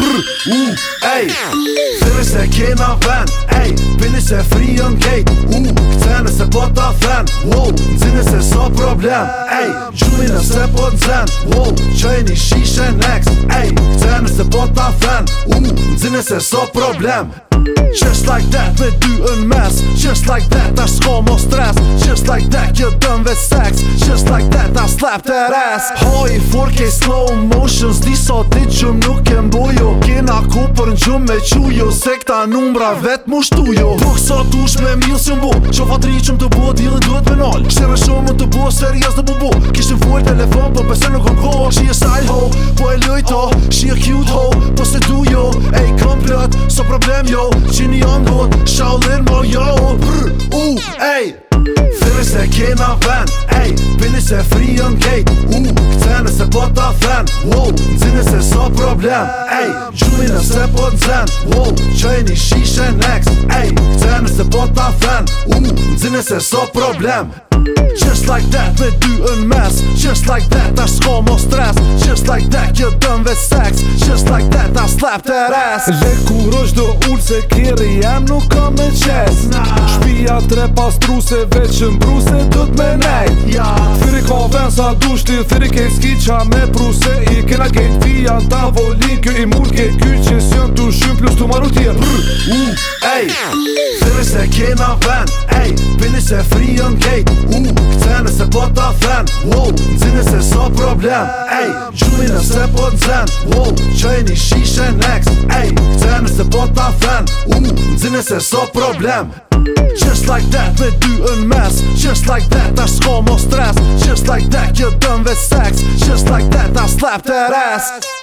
Brr, u, ej Thire se kena ven, ej Pini se frion kejt, u Këtëne se po ta then, wow Nëzine se so problem, ej Gjumin e se po të zen, wow shishe next, ej Këtëne se po ta then, u Nëzine so problem Just like that, me dy në mes Just like that, ta s'ko mo stres like that you done with sex Just like that I slapped that ass Hoj, 4K slow motions Diso ti që më nuk e mbojo Kena ku për në gjumë me qujo Se këta numra vetë më shtujo Tuk sa tush me milë si mbo Qo tri që më të bo, dhjilë duhet me nol Kështë e shumë më të bo, serios dhe bubo Kështë në full telefon, po pëse në kom ko Shë style ho, po e lojt ho Shë cute ho, po se du jo E kom plët, so problem jo Qini on god, shaulin mo jo Brr, u, ej se kena ven Ej, pini se frion kejt U, këtëne se po ta then Wow, nëzine se so problem Ej, gjumin e se po të zen Wow, qëjni shishe next Ej, këtëne se po ta then U, nëzine se so problem Just like that me dy në mes Just like that ta shko mo stres Just like that kjo dëm ve sex Just like that ta slap të res Lekur është do ullë se kiri jem nuk kam e qes Nah Ja tre pas truse veç në bruse Do me nejt ja. Thiri ka ven sa dushti Thiri ke skiqa me pruse I kena gejt fia ta volin Kjo i mur ke kyr që s'jën Plus të maru t'jen Brr, u, ej Thiri se kena ven Ej, pini se fri jën U, këtëne se po ta fen nëzine se so problem Ej, gjumi në se po nëzen U, qëjni shishe next Ej, këtëne se po ta fen U, Nxinëse so problem Just like that me dy në mes Just like that ta shko mo stres Just like that kjo dëmve sex Just like that ta slap that ass